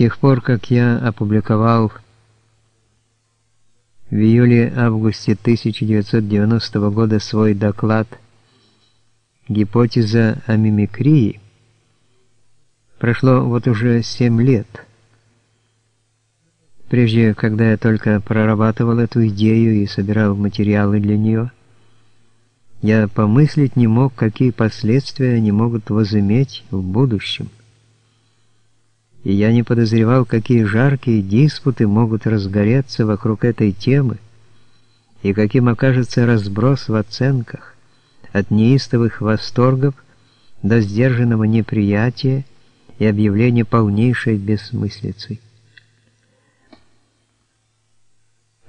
тех пор, как я опубликовал в июле-августе 1990 года свой доклад «Гипотеза о мимикрии», прошло вот уже семь лет. Прежде, когда я только прорабатывал эту идею и собирал материалы для нее, я помыслить не мог, какие последствия они могут возыметь в будущем и я не подозревал, какие жаркие диспуты могут разгореться вокруг этой темы, и каким окажется разброс в оценках, от неистовых восторгов до сдержанного неприятия и объявления полнейшей бессмыслицы.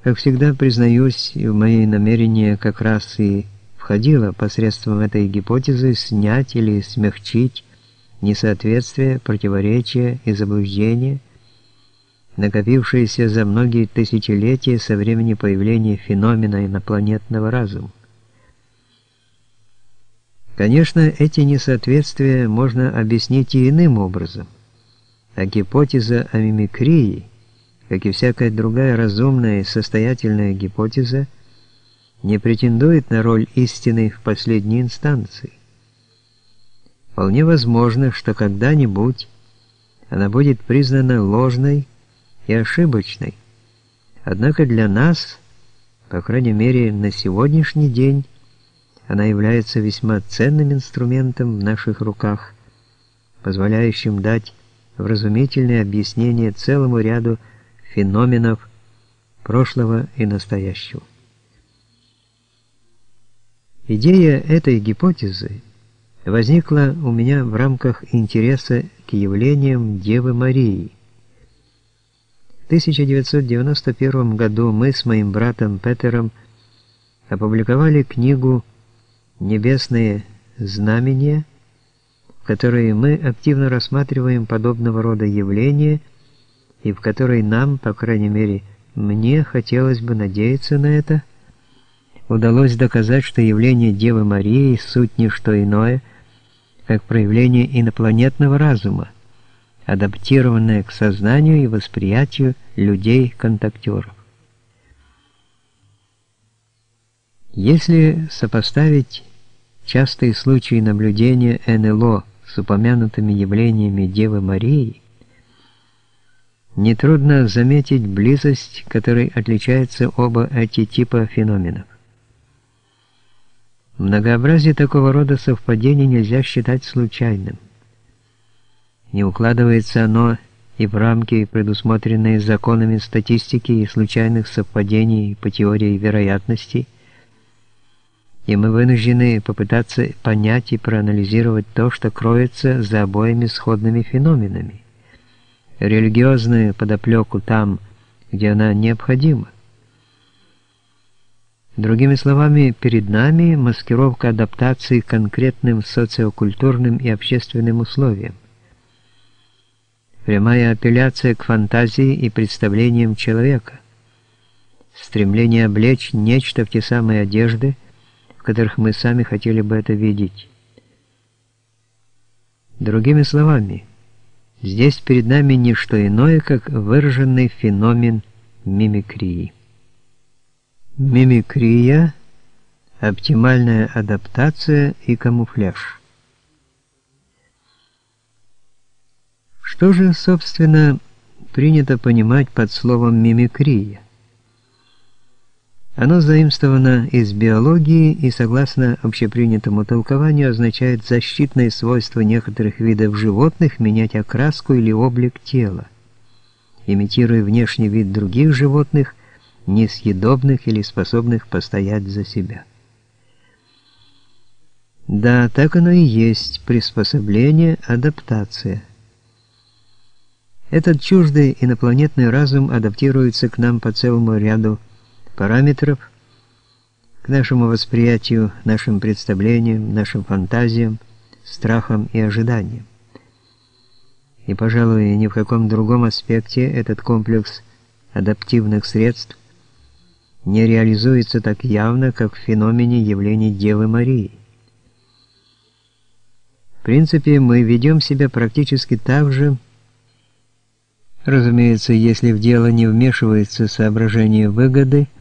Как всегда, признаюсь, в мои намерения как раз и входило посредством этой гипотезы снять или смягчить несоответствия, противоречия и заблуждения, накопившиеся за многие тысячелетия со времени появления феномена инопланетного разума. Конечно, эти несоответствия можно объяснить и иным образом, а гипотеза о мимикрии, как и всякая другая разумная и состоятельная гипотеза, не претендует на роль истины в последней инстанции. Вполне возможно, что когда-нибудь она будет признана ложной и ошибочной. Однако для нас, по крайней мере на сегодняшний день, она является весьма ценным инструментом в наших руках, позволяющим дать вразумительное объяснение целому ряду феноменов прошлого и настоящего. Идея этой гипотезы – возникла у меня в рамках интереса к явлениям Девы Марии. В 1991 году мы с моим братом Петером опубликовали книгу «Небесные знамения», в которой мы активно рассматриваем подобного рода явления и в которой нам, по крайней мере, мне хотелось бы надеяться на это, удалось доказать, что явление Девы Марии – суть не что иное – как проявление инопланетного разума, адаптированное к сознанию и восприятию людей-контактеров. Если сопоставить частые случаи наблюдения НЛО с упомянутыми явлениями Девы Марии, нетрудно заметить близость, которой отличаются оба эти типа феноменов. Многообразие такого рода совпадений нельзя считать случайным. Не укладывается оно и в рамки, предусмотренные законами статистики и случайных совпадений по теории вероятности, и мы вынуждены попытаться понять и проанализировать то, что кроется за обоими сходными феноменами. Религиозную подоплеку там, где она необходима, Другими словами, перед нами маскировка адаптации к конкретным социокультурным и общественным условиям. Прямая апелляция к фантазии и представлениям человека. Стремление облечь нечто в те самые одежды, в которых мы сами хотели бы это видеть. Другими словами, здесь перед нами не что иное, как выраженный феномен мимикрии. Мимикрия, оптимальная адаптация и камуфляж. Что же, собственно, принято понимать под словом мимикрия? Оно заимствовано из биологии и, согласно общепринятому толкованию, означает защитное свойство некоторых видов животных менять окраску или облик тела, имитируя внешний вид других животных несъедобных или способных постоять за себя. Да, так оно и есть, приспособление, адаптация. Этот чуждый инопланетный разум адаптируется к нам по целому ряду параметров, к нашему восприятию, нашим представлениям, нашим фантазиям, страхам и ожиданиям. И, пожалуй, ни в каком другом аспекте этот комплекс адаптивных средств не реализуется так явно, как в феномене явления Девы Марии. В принципе, мы ведем себя практически так же, Разумеется, если в дело не вмешивается соображение выгоды –